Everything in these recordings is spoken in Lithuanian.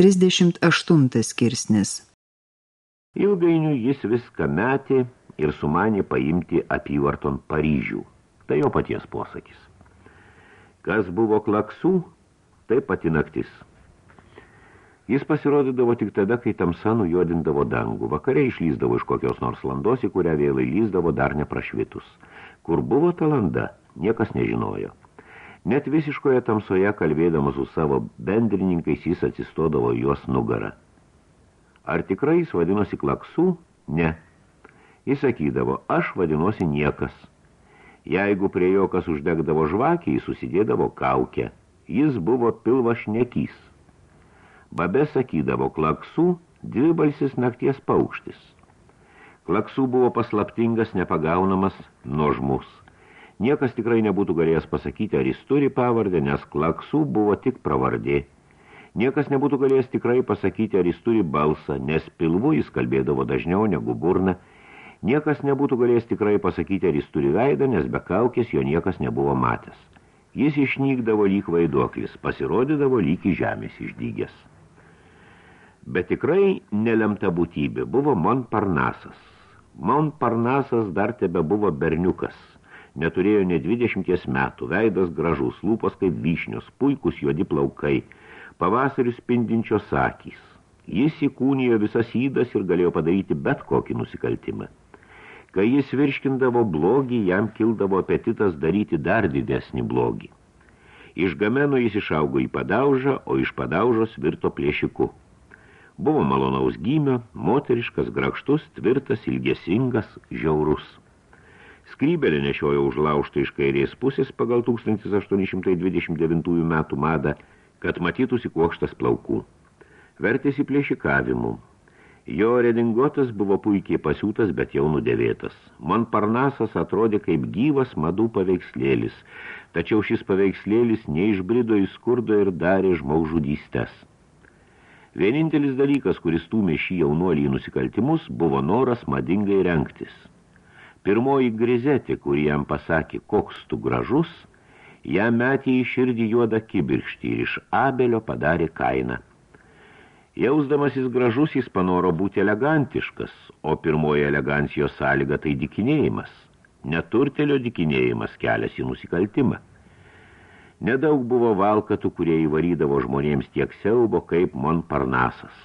38 skirsnis Ilgainiui jis viską metė ir sumanė paimti apyvarton Paryžių. Tai jo paties posakis. Kas buvo klaksų, tai pati naktis. Jis pasirodydavo tik tada, kai tamsa nujuodindavo dangų. Vakare išlyzdavo iš kokios nors landos, į kurią vėlai lyzdavo dar neprašvitus. Kur buvo ta landa, niekas nežinojo. Net visiškoje tamsoje kalbėdamas su savo bendrininkais jis atsistodavo juos nugarą. Ar tikrai jis vadinosi klaksų? Ne. Jis sakydavo, aš vadinosi niekas. Jeigu prie jo kas uždegdavo žvakį, jis susidėdavo kaukę. Jis buvo pilvašnekys. Babe sakydavo, klaksų dvibalsis nakties paukštis. Klaksų buvo paslaptingas, nepagaunamas, nuožmus. Niekas tikrai nebūtų galėjęs pasakyti, ar jis turi pavardę, nes klaksų buvo tik pravardė. Niekas nebūtų galėjęs tikrai pasakyti, ar jis turi balsą, nes pilvu jis kalbėdavo dažniau negu burna. Niekas nebūtų galėjęs tikrai pasakyti, ar jis turi veidą, nes be kaukės jo niekas nebuvo matęs. Jis išnykdavo lyg vaiduoklis, pasirodydavo lyg į žemės išdygęs. Bet tikrai nelemta būtybė buvo Montparnasas. Montparnasas dar tebe buvo berniukas – neturėjo ne 20 metų, veidas gražus, lūpos kaip vyšnios, puikus juodi plaukai, pavasarius spindinčios akys. Jis įkūnijo visas įdas ir galėjo padaryti bet kokį nusikaltimą. Kai jis virškindavo blogį, jam kildavo apetitas daryti dar didesnį blogį. Iš gameno jis išaugo į padaužą, o iš padaužos virto plėšiku. Buvo malonaus gymio, moteriškas, grakštus, tvirtas, ilgesingas, žiaurus. Skrybelį nešiojo užlaužtą iš kairės pusės pagal 1829 metų madą, kad matytųsi kuokštas plaukų. Vertėsi plėšikavimu. Jo redingotas buvo puikiai pasiūtas, bet jau nudėvėtas. Montparnasas atrodė kaip gyvas madų paveikslėlis, tačiau šis paveikslėlis neišbrido į skurdo ir darė žmogžudystės. Vienintelis dalykas, kuris tūmė šį jaunuolį į nusikaltimus, buvo noras madingai renktis – Pirmoji grizetė, kurį jam pasakė, koks tu gražus, ją metė į širdį juodą kibirštį ir iš Abelio padarė kainą. Jausdamasis gražus jis panoro būti elegantiškas, o pirmoji elegancijos sąlyga tai dikinėjimas. Neturtelio dikinėjimas kelias į nusikaltimą. Nedaug buvo valkatų, kurie įvarydavo žmonėms tiek siaubo kaip Montparnasas.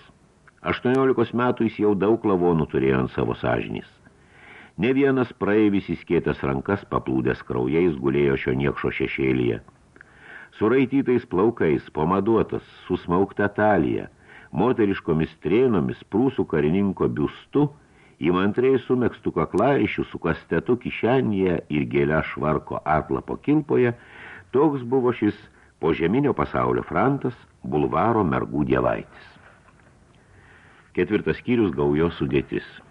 18 metų jis jau daug lavonų turėjo ant savo sąžinys. Ne vienas praeivis įskėtęs rankas paplūdęs kraujais gulėjo šio niekšo šešėlyje. Suraitytais plaukais, pomaduotas, susmaukta talija, moteriškomis trėnomis, prūsų karininko biustu, įmantriai sumekstų kaklaišių su kastetu kišenėje ir gėlia švarko atlapo kilpoje, toks buvo šis po žeminio pasaulio frantas, bulvaro mergų dievaitis. Ketvirtas skyrius gaujo sudėtis –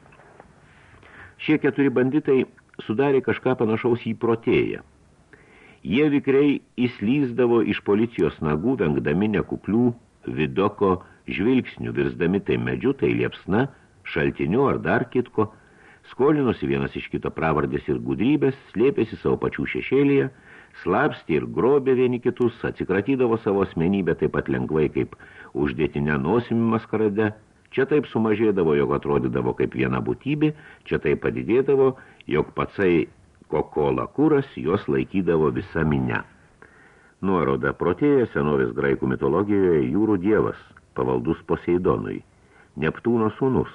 Šie keturi banditai sudarė kažką panašaus į protėją. Jie vikriai įslyzdavo iš policijos nagų, vengdami nekuklių vidoko žvilgsnių, virsdami tai medžiu, tai liepsna, šaltiniu ar dar kitko, skolinosi vienas iš kito pravardės ir gudrybės, slėpėsi savo pačių šešėlyje, slapstė ir grobė vieni kitus, atsikratydavo savo asmenybę taip pat lengvai kaip uždėtinę nosimi maskarade, Čia taip sumažėdavo, jog atrodydavo kaip viena būtybė, čia taip padidėdavo, jog patsai kokola kūras jos laikydavo visa minia. Nuoroda protėja senovės graikų mitologijoje jūrų dievas, pavaldus Poseidonui, Neptūno sūnus,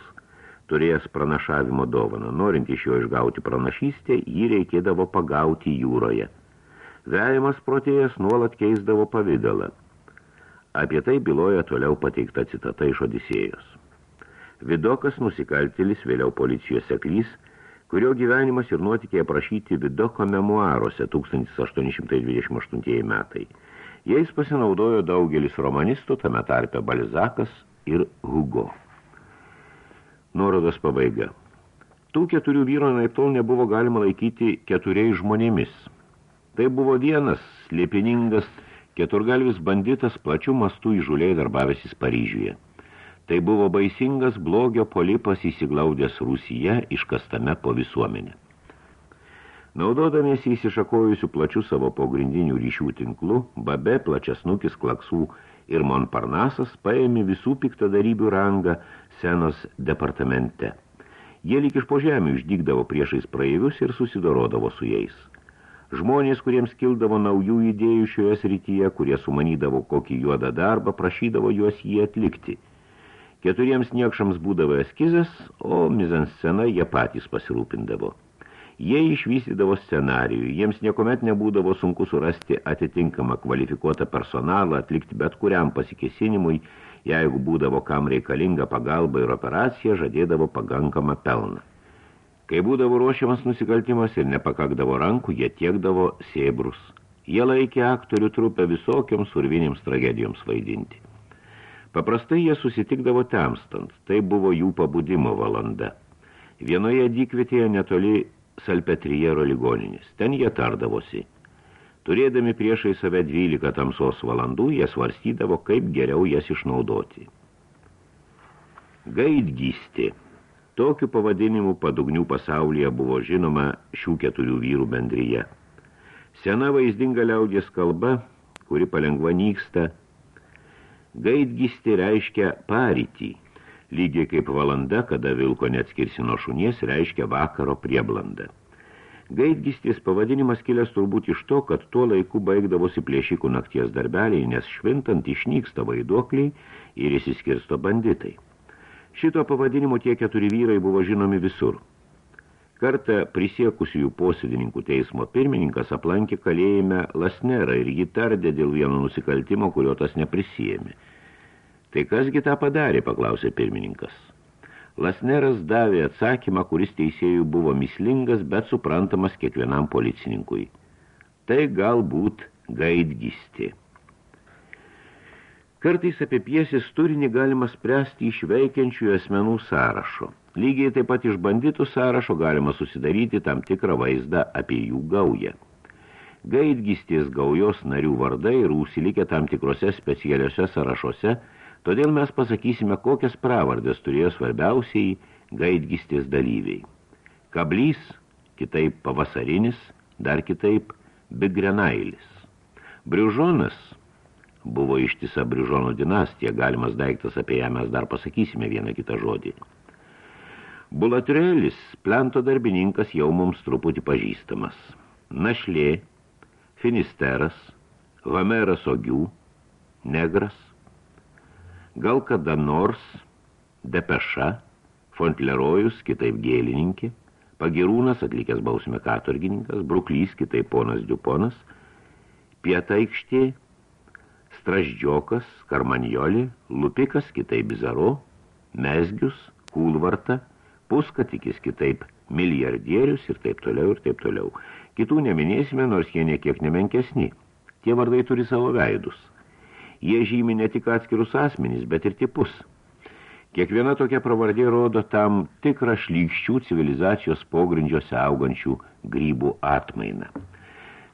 turėjęs pranašavimo dovaną. Norint iš jo išgauti pranašystę, jį reikėdavo pagauti jūroje. Vejimas protėjas nuolat keisdavo pavidalą. Apie tai byloja toliau pateikta citata iš Odisėjos. Vidokas nusikaltėlis, vėliau policijos seklys, kurio gyvenimas ir nuotikiai aprašyti Vidoko memuaruose 1828 metai. Jais pasinaudojo daugelis romanistų, tame tarpe Balzakas ir Hugo. Nuorodos pabaiga. Tų keturių vyro naiptol nebuvo galima laikyti keturiais žmonėmis. Tai buvo vienas slėpiningas keturgalvis banditas plačių mastų įžuliai darbavęsis Paryžiuje. Tai buvo baisingas blogio polipas įsiglaudęs Rusija iškastame po visuomenę. Naudodamiesi įsišakojusių plačių savo pogrindinių ryšių tinklų, babe plačiasnukis klaksų ir Monparnasas paėmė visų piktadarybių rangą senos departamente. Jie lyg iš po žemė išdygdavo priešais praeivius ir susidorodavo su jais. Žmonės, kuriems kildavo naujų idėjų šioje srityje, kurie sumanydavo kokį juodą darbą, prašydavo juos jį atlikti. Keturiems niekšams būdavo eskizas, o mizanscena jie patys pasirūpindavo. Jie išvystydavo scenarijų, jiems niekuomet nebūdavo sunku surasti atitinkamą kvalifikuotą personalą, atlikti bet kuriam pasikesinimui, jeigu būdavo kam reikalinga pagalba ir operacija, žadėdavo pagankamą pelną. Kai būdavo ruošiamas nusikaltimas ir nepakakdavo rankų, jie tiekdavo sėbrus. Jie laikė aktorių trupę visokiams urvinėms tragedijoms vaidinti. Paprastai jie susitikdavo temstant, tai buvo jų pabudimo valanda. Vienoje dykvietėje netoli Salpetrijero ligoninės. Ten jie tardavosi. Turėdami priešai save 12 tamsos valandų, jie svarstydavo, kaip geriau jas išnaudoti. Gaidgystė. Tokiu pavadinimu padugnių pasaulyje buvo žinoma šių keturių vyrų bendryje. Sena vaizdinga liaudės kalba, kuri palengva nyksta, gaidgystė reiškia parytį – lygiai kaip valanda, kada vilko neatskirsi nuo šunies, reiškia vakaro prieblandą. Gaidgistės pavadinimas kilęs turbūt iš to, kad tuo laiku baigdavosi plėšikų nakties darbeliai, nes švintant išnyksta vaiduokliai ir įsiskirsto banditai. Šito pavadinimo tie keturi vyrai buvo žinomi visur. Kartą prisiekusiųjų posėdininkų teismo pirmininkas aplankė kalėjime Lasnerą ir jį tardė dėl vieno nusikaltimo, kurio tas neprisijėmė – Tai kasgi tą padarė, paklausė pirmininkas. Lasneras davė atsakymą, kuris teisėjų buvo mislingas, bet suprantamas kiekvienam policininkui. Tai galbūt gaidgisti. Kartais apie piesės turinį galima spręsti iš veikiančių asmenų sąrašo. Lygiai taip pat iš banditų sąrašo galima susidaryti tam tikrą vaizdą apie jų gaują. Gaidgistės gaujos narių vardai ir užsilikę tam tikrose specialiuose sąrašuose – Todėl mes pasakysime, kokias pravardės turėjo svarbiausiai gaidgistės dalyviai. Kablys, kitaip pavasarinis, dar kitaip bigrenailis. Briužonas buvo ištisa Briužonų dinastija, galimas daiktas, apie ją mes dar pasakysime vieną kitą žodį. Bulaturėlis, plento darbininkas, jau mums truputį pažįstamas. Našlė, finisteras, Homeras ogių, negras, Gal kada nors depeša, Fontlerojus, kitaip gėlininkė, Pagirūnas, atlikęs bausmę katorgininkas, Bruklys, kitaip ponas Diuponas, Pietaikštė, Straždžiokas, Karmanjoli, Lupikas, kitaip Bizaro, Mesgius, Kulvarta, Puskatikis, kitaip milijardierius ir taip toliau ir taip toliau. Kitų neminėsime, nors jie niekiek nemenkesni. Tie vardai turi savo veidus. Jie žymi ne tik atskirus asmenys, bet ir tipus. Kiekviena tokia pravardė rodo tam tikrą šlykščių civilizacijos pogrindžiuose augančių grybų atmainą.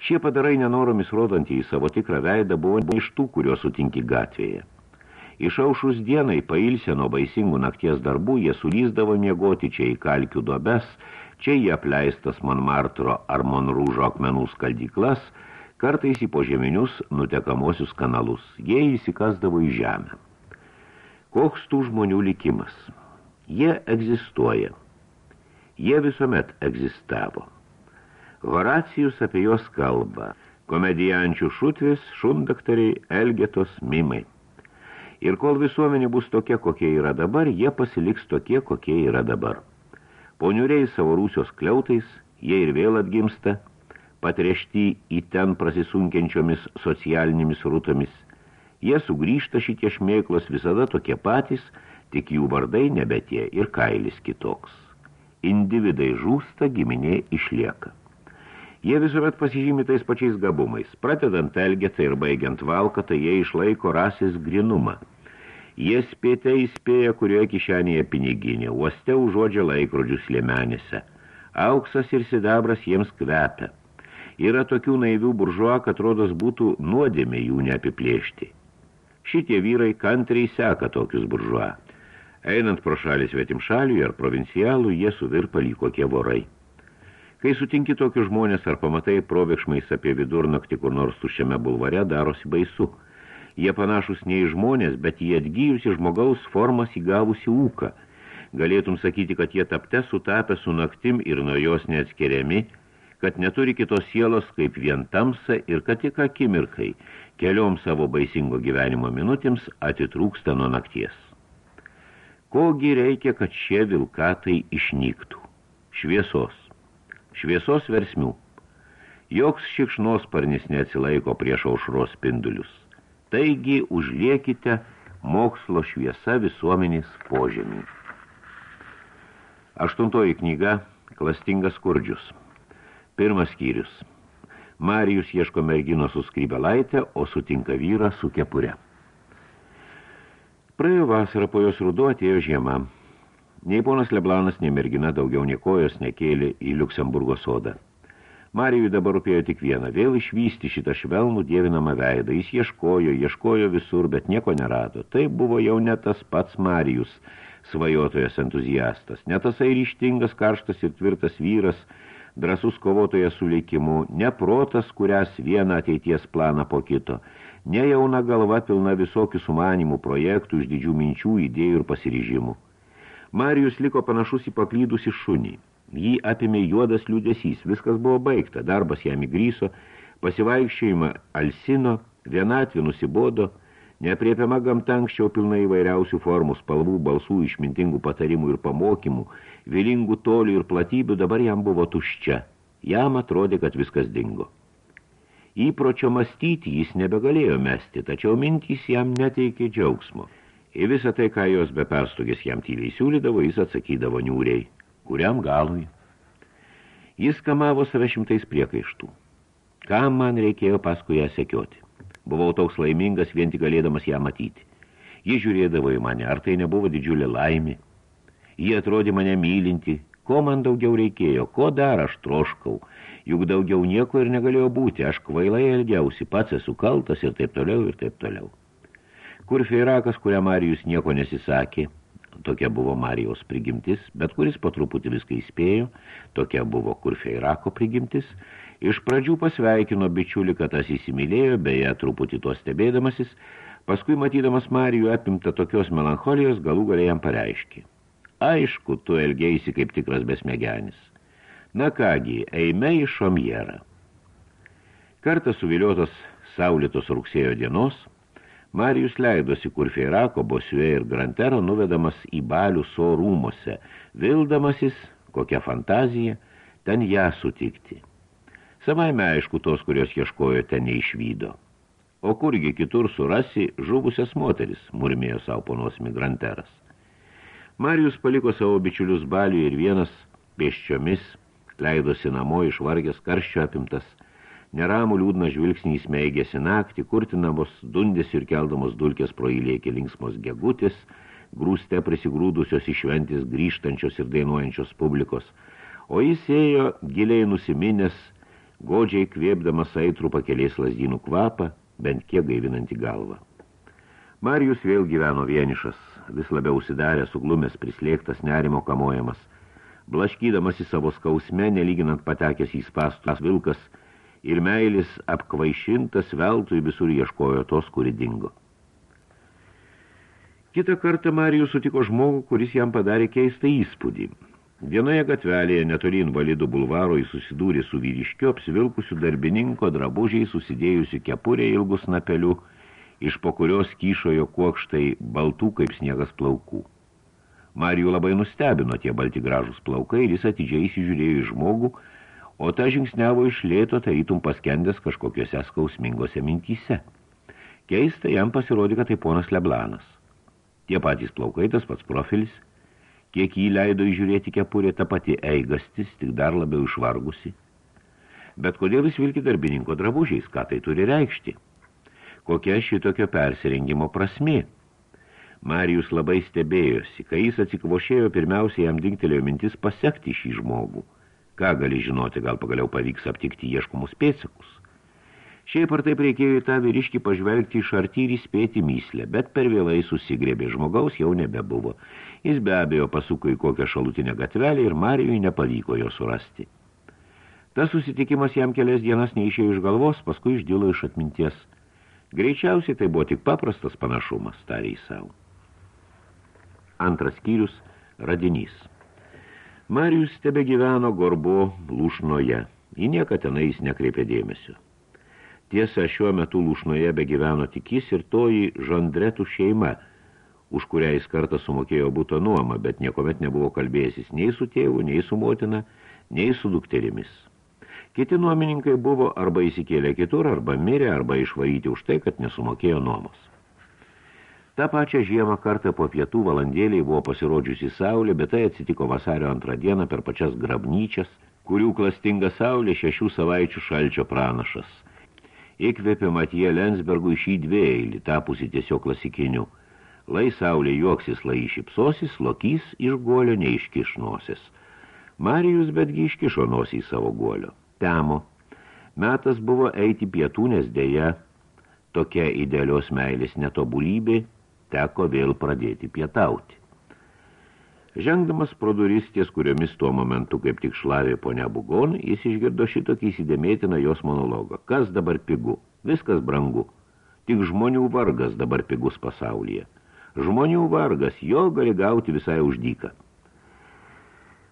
Šie padarai nenoromis rodantieji savo tikrą veidą buvo iš tų, kuriuos sutinki gatvėje. Išaušus dienai pailsę nuo baisingų nakties darbų, jie sulyzdavo miegoti čia į kalkių dobes, čia į apleistas Monmartro ar Monrūžo akmenų skaldyklas – kartais į požeminius nutekamosius kanalus. Jie įsikasdavo į žemę. Koks tų žmonių likimas? Jie egzistuoja. Jie visuomet egzistavo. Horacijus apie juos kalba. Komedijančių šutvis, šundaktariai, elgetos, mimai. Ir kol visuomenė bus tokia, kokie yra dabar, jie pasiliks tokie, kokie yra dabar. Poniuriai savo rūsios kliautais, jie ir vėl atgimsta – patrešti į ten prasisunkiančiomis socialinėmis rūtomis. Jie sugrįžta šitie šmėklos visada tokie patys, tik jų vardai nebetie ir kailis kitoks. Individai žūsta, giminė išlieka. Jie visuomet pasižymi tais pačiais gabumais. Pratedant elgetą ir baigiant valkatą, jie išlaiko rasės grinumą. Jie spėte įspėja, kurioje kišenėje piniginė, uoste užuodžia laikrodžius liemenėse. Auksas ir sidabras jiems kvepia. Yra tokių naivių buržuo, kad rodos būtų nuodėmė jų neapiplėšti. Šitie vyrai kantriai seka tokius buržuo. Einant pro šalį svetim šalių ar provincialų, jie suvirpa lyg kokie vorai. Kai sutinki tokius žmonės ar pamatai probėgšmais apie vidurnaktį kur nors tušiame bulvare, darosi baisu. Jie panašus ne į žmonės, bet jie atgyjusi žmogaus formas įgavusi ūką. Galėtum sakyti, kad jie tapte sutapę su naktim ir nuo jos neatskiriami, kad neturi kitos sielos kaip vien tamsa ir kad tik akimirkai, keliom savo baisingo gyvenimo minutėms atitrūksta nuo nakties. Kogi reikia, kad šie vilkatai išnyktų? Šviesos. Šviesos versmių. Joks šikšnosparnis neatsilaiko prieš aušros spindulius. Taigi užliekite mokslo šviesa visuomenės požemį. Aštuntoji knyga Klastingas skurdžius. Pirmas skyrius. Marijus ieško mergino su skrybelaitė, o sutinka vyrą su kepure. Praėjo vasarą, po jos ruduo atėjo žiema. Nei ponas Leblanas, nei mergina daugiau niekojos nekėlė į Liuksemburgo sodą. Marijui dabar rūpėjo tik vieną, vėl išvysti šitą švelnų dievinamą veidą. Jis ieškojo, ieškojo visur, bet nieko nerado. Tai buvo jau ne tas pats Marijus, svajotojas entuziastas, ne tasai ryštingas, karštas ir tvirtas vyras, drasus kovotojas su likimu, ne protas, kurias vieną ateities planą po kito, ne jauna galva pilna visokių sumanimų, projektų, iš didžių minčių, idėjų ir pasiryžimų. Marijus liko panašus į paklydusį šunį. Jį apimė juodas liūdėsys, viskas buvo baigta, darbas jam įgryso, pasivaikščiojimą alsino, vienatvė nusibodo, nepriepiama gamta anksčiau pilna įvairiausių formų, spalvų, balsų, išmintingų patarimų ir pamokymų, vilingų tolių ir platybių dabar jam buvo tuščia. Jam atrodė, kad viskas dingo. Įpročio mąstyti jis nebegalėjo mesti, tačiau mintys jam neteikė džiaugsmo. Į visą tai, ką jos be perstogės jam tyliai siūlydavo, jis atsakydavo niūriai kuriam galui. Jis kamavo save šimtais priekaištų. Kam man reikėjo paskui ją sekioti? Buvau toks laimingas vien tik galėdamas ją matyti. Ji žiūrėdavo į mane, ar tai nebuvo didžiulė laimė. Ji atrodė mane mylinti, ko man daugiau reikėjo, ko dar aš troškau, juk daugiau nieko ir negalėjo būti, aš kvailai elgiausi, pats esu kaltas ir taip toliau ir taip toliau. Kur feirakas, kurią Marijus nieko nesisakė, Tokia buvo Marijos prigimtis, bet kuris po truputį viską įspėjo, tokia buvo Kurfeirako prigimtis. Iš pradžių pasveikino bičiulį, kad tas įsimylėjo, beje, truputį to stebėdamasis, paskui matydamas Marijų apimta tokios melancholijos, galų galė jam pareiškė. Aišku, tu elgeisi kaip tikras besmegenis. Na kągi, eime į šomjerą. Kartą suviliotos saulėtos rugsėjo dienos – Marijus leidosi Kurfeirako, Bosiue ir Grantero nuvedamas į balių so rūmose, vildamasis, kokia fantazija, ten ją sutikti. Savaime aišku, tos, kurios ieškojo ten neišvydo. O kurgi kitur surasi žuvusias moteris, murmėjo savo ponos migranteras. Marijus paliko savo bičiulius balių ir vienas pėsčiomis leidosi namo išvargęs karščio apimtas – Neramų liūdną žvilgsnį įsmeigėsi naktį, kurtinamos dundės ir keldamos dulkės pro įlėkė linksmos gegutės, grūste prisigrūdusios išventis grįžtančios ir dainuojančios publikos, o jis ėjo giliai nusiminęs, godžiai kvėpdamas aitrų pakelės lasdynų kvapą, bent kiek gaivinantį galvą. Marijus vėl gyveno vienišas, vis labiau užsidarė, suglumęs, prislėgtas, nerimo kamojamas. Blaškydamas į savo skausme, nelyginant patekęs į spastus vilkas – ir meilis apkvaišintas veltui visur ieškojo tos, kuri dingo. Kitą kartą Marijus sutiko žmogų, kuris jam padarė keistą įspūdį. Vienoje gatvelėje netoli invalidų bulvaro jis susidūrė su vyriškiu apsivilkusiu darbininko drabužiai susidėjusi kepurė ilgus napeliu, iš po kurios kyšojo kuokštai baltų kaip sniegas plaukų. Marijų labai nustebino tie balti gražus plaukai ir jis atidžiai įsižiūrėjo į žmogų, o ta žingsniavo iš lėto, tarytum paskendęs kažkokiuose skausmingose mintyse. Keista jam pasirodė, kad tai ponas Leblanas. Tie patys plaukai, tas pats profilis, kiek jį leido įžiūrėti kepurė, ta pati eigastis, tik dar labiau išvargusi. Bet kodėl jis vilki darbininko drabužiais, ką tai turi reikšti? Kokia šitokio persirengimo prasmė? Marijus labai stebėjosi, kai jis atsikvošėjo, pirmiausia jam dingtelėjo mintis pasekti šį žmogų – Ką gali žinoti, gal pagaliau pavyks aptikti ieškomus pėtsakus. Šiaip ar taip reikėjo į tą vyriškį pažvelgti iš arti ir įspėti myslę, bet per vėlai susigrėbė žmogaus jau nebebuvo. Jis be abejo pasuko į kokią šalutinę gatvelę ir Marijui nepavyko jo surasti. Tas susitikimas jam kelias dienas neišėjo iš galvos, paskui išdilo iš atminties. Greičiausiai tai buvo tik paprastas panašumas, tarė į savo. Antras skyrius – radinys. Marijus tebe gyveno gorbo lūšnoje. Į nieką tenais nekreipė dėmesio. Tiesa, šiuo metu lūšnoje be gyveno tik jis ir toji žandretų šeima, už kurią jis kartą sumokėjo būto nuomą, bet niekomet nebuvo kalbėjęsis nei su tėvu, nei su motina, nei su dukterimis. Kiti nuomininkai buvo arba įsikėlę kitur, arba mirė, arba išvaryti už tai, kad nesumokėjo nuomos. Ta pačią žiemą kartą po pietų valandėliai buvo pasirodžiusi saulė, bet tai atsitiko vasario antrą dieną per pačias grabnyčias, kurių klastinga saulė šešių savaičių šalčio pranašas. Įkvėpė Matija Lensbergų iš į dvėjailį, tapusi tiesiog klasikiniu. Lai saulė juoksis, lai išipsosis, lokys iš guolio neiškiš nosis. Marijus betgi iškišo nosį į savo guolio. Temo. Metas buvo eiti pietų, nes dėja tokia idealios meilės netobulybė teko vėl pradėti pietauti. Žengdamas pro duris ties kuriomis tuo momentu kaip tik šlavė ponia Bugon, jis išgirdo šitokį įsidėmėtiną jos monologą. Kas dabar pigu? Viskas brangu. Tik žmonių vargas dabar pigus pasaulyje. Žmonių vargas, jo gali gauti visai uždyką.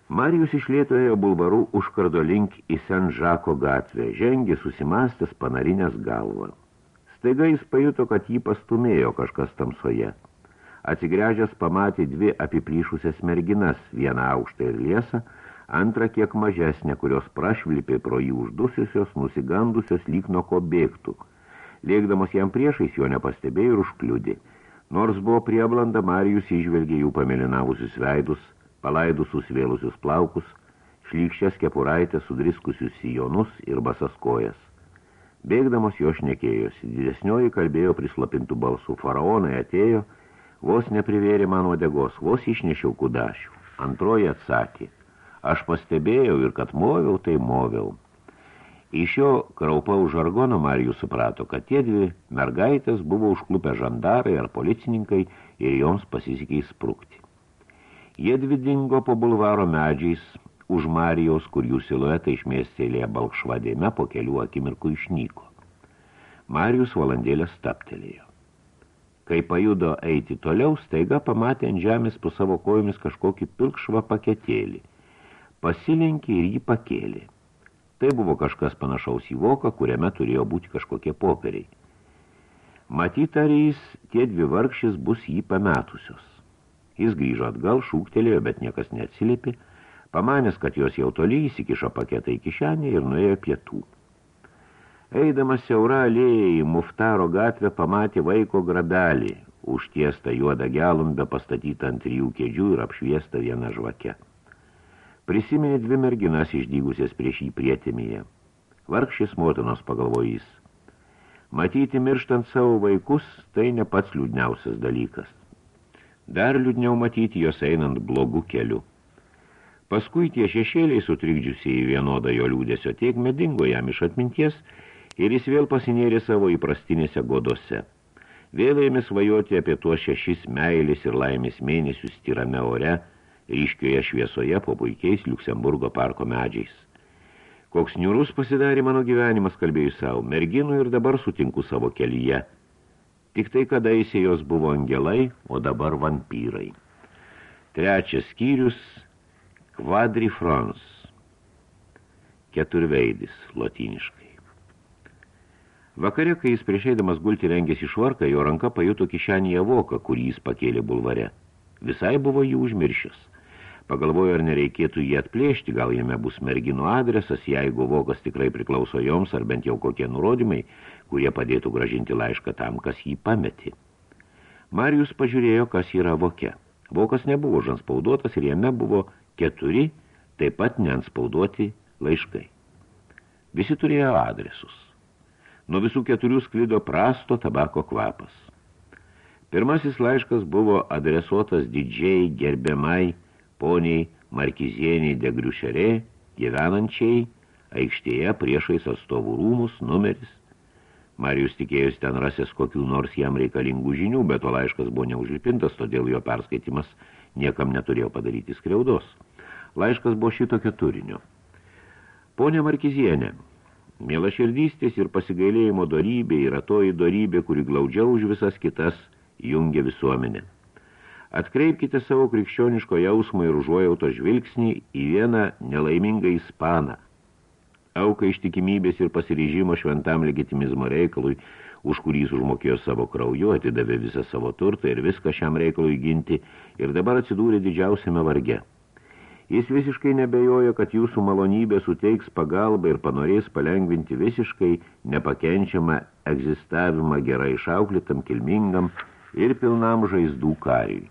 Marijus išlėtojo bulvarų užkardo link į Sen Žako gatvę, žengė susimastęs panarinės galvą. Staiga jis pajuto, kad jį pastumėjo kažkas tamsoje. Atsigręžęs pamatė dvi apiplyšusias merginas, vieną aukštą ir liesą, antrą kiek mažesnę, kurios prašvilpė pro jį uždusiusios, nusigandusios lyg nuo ko bėgtų. Lėkdamas jam priešais jo nepastebėjo ir užkliudė. Nors buvo prieblanda, Marijus išvelgė jų pamėlynavusius veidus, palaidusius vėlusius plaukus, šlykščias kepuraitės, sudriskusius sijonus ir basas kojas. Bėgdamos jo šnekėjosi, didesnioji kalbėjo prislapintų balsų. Faraonai atėjo, vos neprivėrė mano degos, vos išnešiau kudašių. Antroji atsakė, aš pastebėjau ir kad moviau, tai moviau. Iš jo kraupaus žargono Marijus suprato, kad tie dvi mergaitės buvo užklupę žandarai ar policininkai ir joms pasisikė įsprukti. Jie dvi dingo po bulvaro medžiais, už Marijos, kur jų siluetai išmėstėlė balkšvadėme po kelių akimirkų išnyko. Marijus valandėlę staptelėjo. Kai pajudo eiti toliau, staiga pamatė ant žemės po savo kojomis kažkokį pilkšvą paketėlį. Pasilenkė ir jį pakėlė. Tai buvo kažkas panašaus į voką, kuriame turėjo būti kažkokie poperiai. Matyt, ar jis tie dvi vargšis bus jį pametusios. Jis grįžo atgal, šūktelėjo, bet niekas neatsilėpė, Pamanęs, kad jos jau toli įsikišo paketą į kišenę ir nuėjo pietų. Eidamas siaura alėja į Muftaro gatvę pamatė vaiko grabelį, užtiestą juodą gelumbę pastatytą ant trijų kėdžių ir apšviestą vieną žvakę. Prisiminė dvi merginas išdygusias prieš jį prietimėje. Vargšis motinos pagalvojys. Matyti mirštant savo vaikus, tai ne pats liūdniausias dalykas. Dar liūdniau matyti jos einant blogų keliu. Paskui tie šešėliai sutrikdžiusiai vienodą jo liūdėsio tiekmę dingo jam iš atminties ir jis vėl pasinėrė savo įprastinėse godose. Vėl ėmė svajoti apie tuos šešis meilės ir laimės mėnesius tyrame ore, ryškioje šviesoje po puikiais Liuksemburgo parko medžiais. Koks niurus pasidarė mano gyvenimas, kalbėjau savo, merginų ir dabar sutinku savo kelyje. Tik tai kadaise jos buvo angelai, o dabar vampyrai. Trečias skyrius – Quadrifrons. Keturveidis, lotyniškai. Vakare, kai jis prieš eidamas gulti rengėsi švarką, jo ranka pajuto kišenėje voką, kurį jis pakėlė bulvare. Visai buvo jį užmiršęs. Pagalvojo, ar nereikėtų jį atplėšti, gal jame bus merginų adresas, jeigu vokas tikrai priklauso joms, ar bent jau kokie nurodymai, kurie padėtų gražinti laišką tam, kas jį pametė. Marijus pažiūrėjo, kas yra voke. Vokas nebuvo žanspauduotas ir jame buvo keturi taip pat neanspauduoti laiškai. Visi turėjo adresus. Nuo visų keturių sklido prasto tabako kvapas. Pirmasis laiškas buvo adresuotas didžiai gerbiamai poniai Markizieniai degriušerė, gyvenančiai aikštėje priešais atstovų rūmus numeris. Marijus tikėjosi ten rasės kokių nors jam reikalingų žinių, bet o laiškas buvo neužlipintas, todėl jo perskaitimas – niekam neturėjo padaryti skriaudos. Laiškas buvo šitokio turinio. Pone Markizienė, Mielaširdystės ir pasigailėjimo dorybė yra toji dorybė, kuri glaudžiau už visas kitas jungia visuomenę. Atkreipkite savo krikščioniško jausmo ir užuojauto žvilgsnį į vieną nelaimingą ispaną. Auka ištikimybės ir pasiryžimo šventam legitimizmo reikalui, už kurį jis užmokėjo savo krauju, atidavė visą savo turtą ir viską šiam reikalui ginti ir dabar atsidūrė didžiausiame varge. Jis visiškai nebejojo, kad jūsų malonybė suteiks pagalbą ir panorės palengvinti visiškai nepakenčiamą egzistavimą gerai išauklitam, kilmingam ir pilnam žaizdų kariui.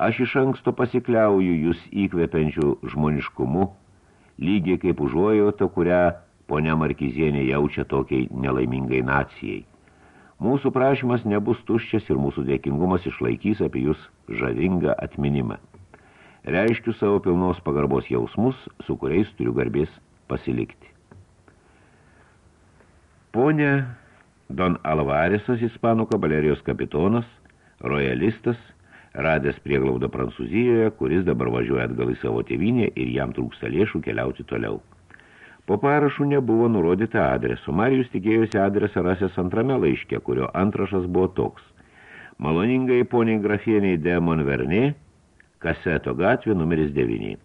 Aš iš anksto pasikliauju jūs įkvepiančių žmoniškumu, lygiai kaip užuojauta, kurią ponia Markizienė jaučia tokiai nelaimingai nacijai. Mūsų prašymas nebus tuščias ir mūsų dėkingumas išlaikys apie jūs žavingą atminimą reiškiu savo pilnos pagarbos jausmus, su kuriais turiu garbės pasilikti. Pone Don Alvaresas, ispanų kabalerijos kapitonas, rojalistas, radęs prieglaudą Prancūzijoje, kuris dabar važiuoja atgal į savo tėvynę ir jam trūksta lėšų keliauti toliau. Po parašų nebuvo nurodyta adresu. Marijus tikėjosi adresą rasęs antrame laiške, kurio antrašas buvo toks. Maloningai poniai grafieniai de Monvernė, Kaseto gatvė numeris 9.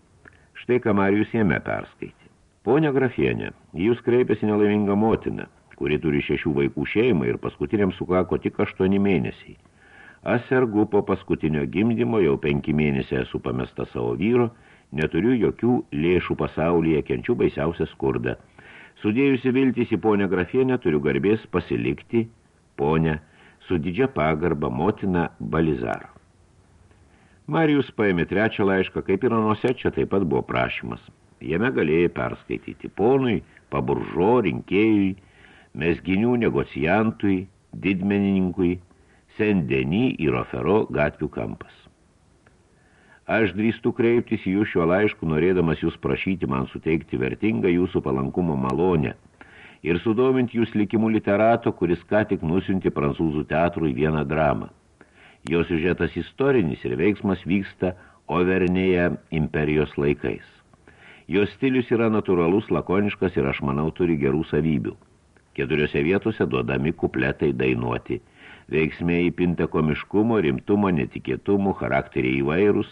Štai ką Marijus jame perskaitė. Pone Grafienė, jūs kreipėsi nelaimingą motiną, kuri turi šešių vaikų šeimą ir paskutiniam sukako tik aštuoni mėnesiai. Aš sergu po paskutinio gimdymo, jau penki mėnesiai esu pamesta savo vyro, neturiu jokių lėšų pasaulyje, kenčiu baisiausią skurdą. Sudėjusi viltis į ponę Grafienę, turiu garbės pasilikti, ponę, su didžia pagarba motina Balizaro. Marijus paėmė trečią laišką, kaip ir anuose, čia taip pat buvo prašymas. Jame galėjai perskaityti ponui, paburžo, rinkėjui, mesginių negociantui, didmenininkui, Sendenį ir Ofero gatvių kampas. Aš drįstu kreiptis jūs šiuo laišku, norėdamas jūs prašyti man suteikti vertingą jūsų palankumo malonę ir sudominti jūs likimų literato, kuris ką tik nusiunti prancūzų teatrui vieną dramą. Jos siužetas istorinis ir veiksmas vyksta Overnėje imperijos laikais. Jos stilius yra natūralus, lakoniškas ir aš manau turi gerų savybių. Keturiose vietose duodami kupletai dainuoti. Veiksmė įpinta komiškumo, rimtumo, netikėtumų, charakteriai įvairūs,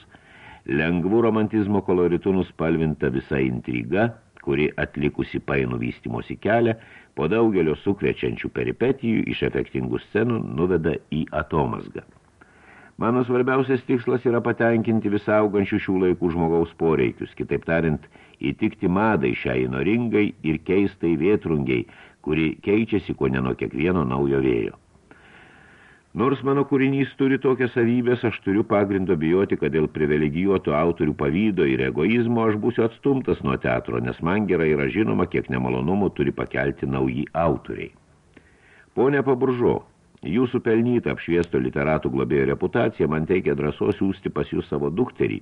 lengvų romantizmo koloritų nuspalvinta visa intriga, kuri atlikusi painų vystimosi kelią, po daugelio sukrečiančių peripetijų iš efektingų scenų nuveda į atomasgą. Mano svarbiausias tikslas yra patenkinti visą augančių šių laikų žmogaus poreikius, kitaip tariant, įtikti madai šiai noringai ir keistai vėtrungiai, kuri keičiasi ko ne nuo kiekvieno naujo vėjo. Nors mano kūrinys turi tokią savybės, aš turiu pagrindo bijoti, kad dėl privilegijuotų autorių pavydo ir egoizmo aš būsiu atstumtas nuo teatro, nes man gerai yra žinoma, kiek nemalonumų turi pakelti nauji autoriai. Pone Paburžo, Jūsų pelnyta apšviesto literatų globėjo reputacija man teikia drąsos siūsti pas jūs savo dukterį,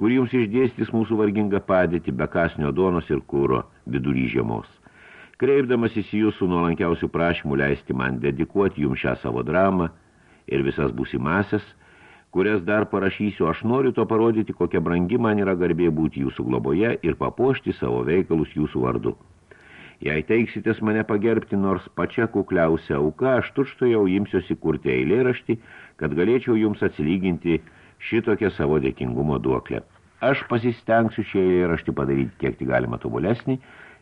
kur jums išdėstys mūsų vargingą padėtį be kasnio duonos ir kūro vidury žiemos. Kreipdamasis į jūsų nuolankiausių prašymų leisti man dedikuoti jums šią savo dramą ir visas būsimasias, kurias dar parašysiu, aš noriu to parodyti, kokia brangi man yra garbė būti jūsų globoje ir papuošti savo veikalus jūsų vardu. Jei teiksitės mane pagerbti nors pačia kukliausia auka, aš tučto jau imsiuosi kurti eilėraštį, kad galėčiau jums atsilyginti šitokią savo dėkingumo duoklę. Aš pasistengsiu šį eilėraštį padaryti kiek tik galima tobulesnį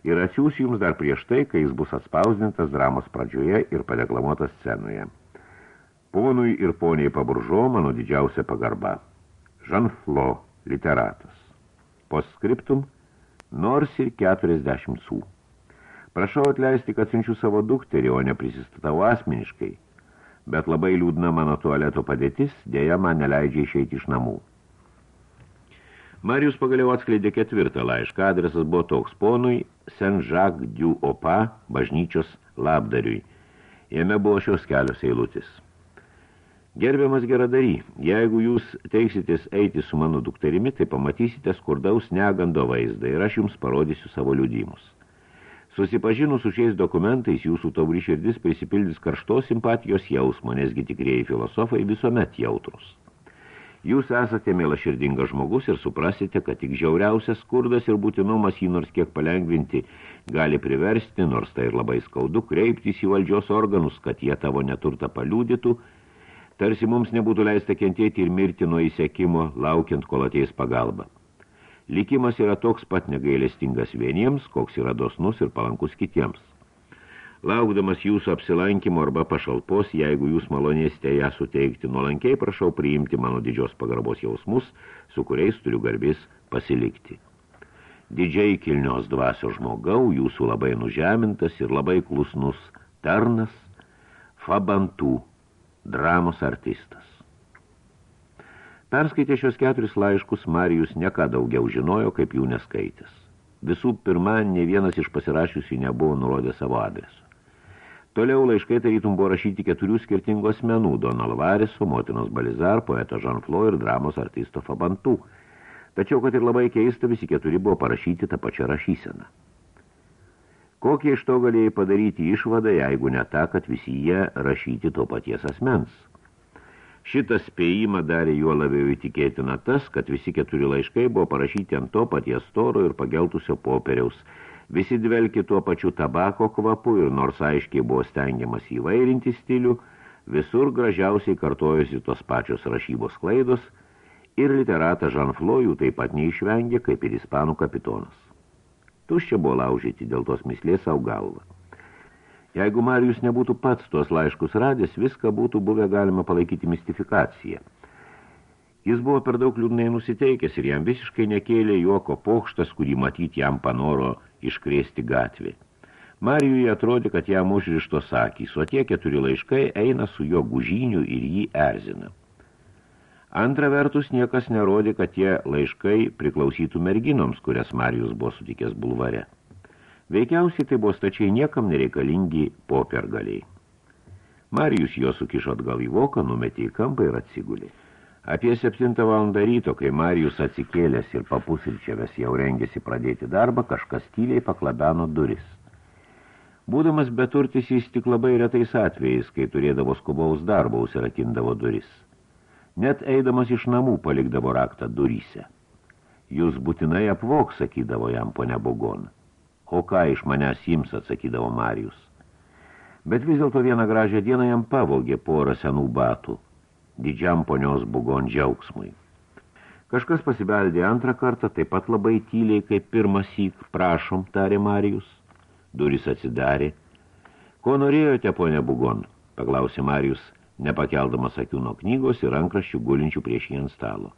ir atsiųsiu jums dar prieš tai, kai jis bus atspausdintas dramos pradžioje ir padeklamuotas scenoje. Ponui ir poniai paburžo mano didžiausia pagarba. Jean Flo, literatas. Postscriptum, nors ir 40 sų. Prašau atleisti, kad siunčiu savo dukterį, o ne prisistatau asmeniškai. Bet labai liūdna mano tualeto padėtis, dėja man neleidžia išeiti iš namų. Marijus pagaliau atskleidė ketvirtą laišką. Adresas buvo toks ponui Saint-Jacques du Opa bažnyčios labdariui. Jame buvo šios kelios eilutis. Gerbiamas geradary, jeigu jūs teiksitės eiti su mano dukterimi, tai pamatysite skurdaus negando vaizdą ir aš jums parodysiu savo liudimus. Susipažinus su šiais dokumentais, jūsų tauri širdis prisipildys karštos simpatijos jausmo, nesgi tikrieji filosofai visuomet jautrus. Jūs esate mielaširdingas žmogus ir suprasite, kad tik žiauriausias skurdas ir būtinumas jį nors kiek palengvinti gali priversti, nors tai ir labai skaudu, kreiptis į valdžios organus, kad jie tavo neturtą paliūdytų, tarsi mums nebūtų leista kentėti ir mirti nuo įsekimo, laukiant, kol ateis pagalba. Likimas yra toks pat negailestingas vieniems, koks yra dosnus ir palankus kitiems. Laukdamas jūsų apsilankimo arba pašalpos, jeigu jūs malonėsite ją suteikti nuolankiai, prašau priimti mano didžios pagarbos jausmus, su kuriais turiu garbės pasilikti. Didžiai kilnios dvasios žmogau, jūsų labai nužemintas ir labai klusnus tarnas, Fabantų, dramos artistas. Perskaitė šios keturis laiškus, Marijus neką daugiau žinojo, kaip jų neskaitęs. Visų pirma, ne vienas iš pasirašiusių nebuvo nurodę savo adresu. Toliau laiškai tarytum buvo rašyti keturių skirtingų asmenų – Don Alvareso, motinos Balizar, poeto Jean Flo ir dramos artisto Fabantų. Tačiau, kad ir labai keista, visi keturi buvo parašyti tą pačią rašyseną. Kokie iš to galėjai padaryti išvadą, jeigu ne ta, kad visi jie rašyti to paties asmens? Šitą spėjimą darė juo labiau įtikėtina tas, kad visi keturi laiškai buvo parašyti ant to paties storo ir pageltusio popieriaus – Visi dvelki tuo pačiu tabako kvapu ir nors aiškiai buvo stengiamas įvairinti stilių, visur gražiausiai kartojosi tos pačios rašybos klaidos ir literatas Jean Flojų taip pat neišvengė, kaip ir ispanų kapitonas. Tuščia buvo laužyti dėl tos mislės savo galvą. Jeigu Marijus nebūtų pats tuos laiškus radęs, viską būtų buvę galima palaikyti mistifikaciją – Jis buvo per daug liūdnai nusiteikęs ir jam visiškai nekėlė juoko pokštas, kurį matyti jam panoro iškrėsti gatvį. Marijui atrodė, kad jam užrištos akys, o tie keturi laiškai eina su jo gužiniu ir jį erzina. Antra vertus, niekas nerodė, kad tie laiškai priklausytų merginoms, kurias Marijus buvo sutikęs bulvare. Veikiausiai tai buvo stačiai niekam nereikalingi popiergaliai. Marijus jo sukišo atgal į voką, numetė į kampą ir atsigulė. Apie 7 valandą ryto, kai Marijus atsikėlęs ir papusryčiavęs jau rengėsi pradėti darbą, kažkas tyliai paklabeno duris. Būdamas beturtis, jis tik labai retais atvejais, kai turėdavo skubaus darbo, užsirakindavo duris. Net eidamas iš namų palikdavo raktą duryse. Jūs būtinai apvok, sakydavo jam ponia Bugon. O ką iš manęs jims, atsakydavo Marijus. Bet vis dėlto vieną gražią dieną jam pavogė porą senų batų – didžiam ponios bugon džiaugsmui. Kažkas pasibeldė antrą kartą, taip pat labai tyliai, kaip pirmas syk, prašom, tarė Marijus. Duris atsidarė. Ko norėjote, ponė bugon? paklausė Marijus, nepakeldamas akių nuo knygos ir rankraščių gulinčių prieš jį ant stalo.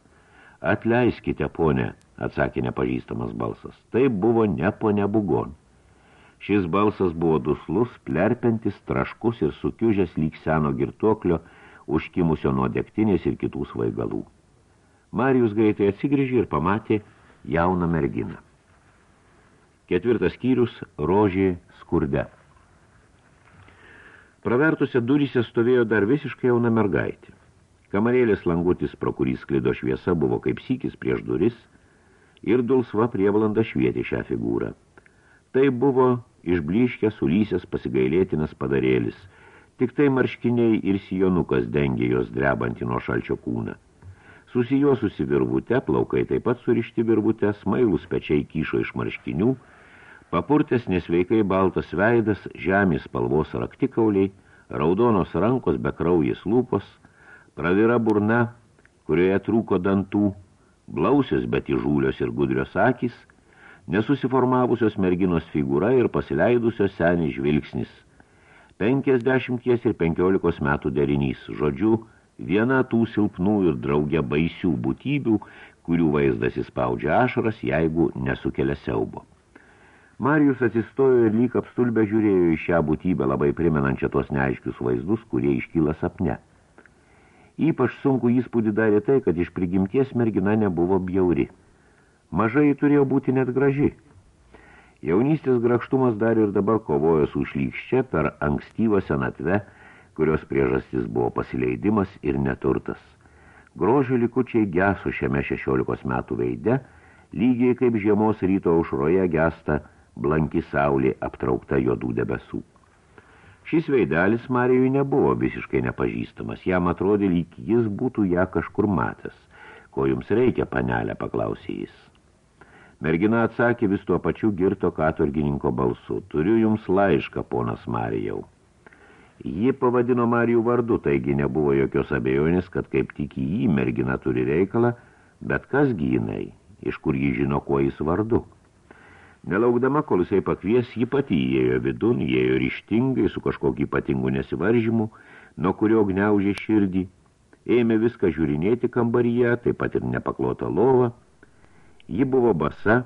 Atleiskite, ponė, atsakė nepažįstamas balsas. Tai buvo ne ponė bugon. Šis balsas buvo duslus, plerpentis, traškus ir sukiužęs lyg seno girtuoklio, užkimusio nuo degtinės ir kitų svaigalų. Marijus greitai atsigrįžė ir pamatė jauną merginą. Ketvirtas skyrius – rožė skurde. Pravertusią duryse stovėjo dar visiškai jauna mergaitė. Kamarėlės langutis, pro kurį sklido šviesa, buvo kaip sykis prieš duris ir dulsva prievalanda švietė šią figūrą. Tai buvo išbliškęs, sulysęs pasigailėtinas padarėlis – Tik tai marškiniai ir sijonukas dengė jos drebantį nuo šalčio kūną. Susijosusi virvute, plaukai taip pat surišti virvute, smailus pečiai kyšo iš marškinių, papurtės nesveikai baltas veidas, žemės spalvos raktikauliai, raudonos rankos be kraujas lūpos, pravira burna, kurioje trūko dantų, blausios bet įžūlios ir gudrios akys, nesusiformavusios merginos figūra ir pasileidusios senis žvilgsnis – Penkiasdešimties ir penkiolikos metų derinys, žodžiu, viena tų silpnų ir draugė baisių būtybių, kurių vaizdas įspaudžia ašaras, jeigu nesukelia siaubo. Marijus atsistojo ir lyg apstulbę žiūrėjo į šią būtybę labai primenančią tos neaiškius vaizdus, kurie iškyla sapne. Ypač sunku įspūdį darė tai, kad iš prigimties mergina nebuvo bjauri. Mažai turėjo būti net graži, Jaunystės grakštumas dar ir dabar kovojo su šlykščia per ankstyvą senatve, kurios priežastis buvo pasileidimas ir neturtas. Grožio likučiai geso šiame 16 metų veide, lygiai kaip žiemos ryto aušroje gesta blanki saulė aptraukta juodų debesų. Šis veidelis Marijui nebuvo visiškai nepažįstamas, jam atrodė, lyg jis būtų ją kažkur matęs – Ko jums reikia, panelė, paklausė jis. Mergina atsakė vis tuo pačiu girto katurgininko balsu. Turiu jums laišką, ponas Marijau. Ji pavadino Marijų vardu, taigi nebuvo jokios abejonės, kad kaip tik jį mergina turi reikalą, bet kas jinai, iš kur jį žino, kuo jis vardu. Nelaukdama, kol jisai pakvies, ji pati įėjo vidun, įėjo ryštingai su kažkokiu ypatingu nesivaržymu, nuo kurio gniaužė širdį, ėmė viską žiūrinėti kambaryje, taip pat ir nepaklota lova, Ji buvo basa,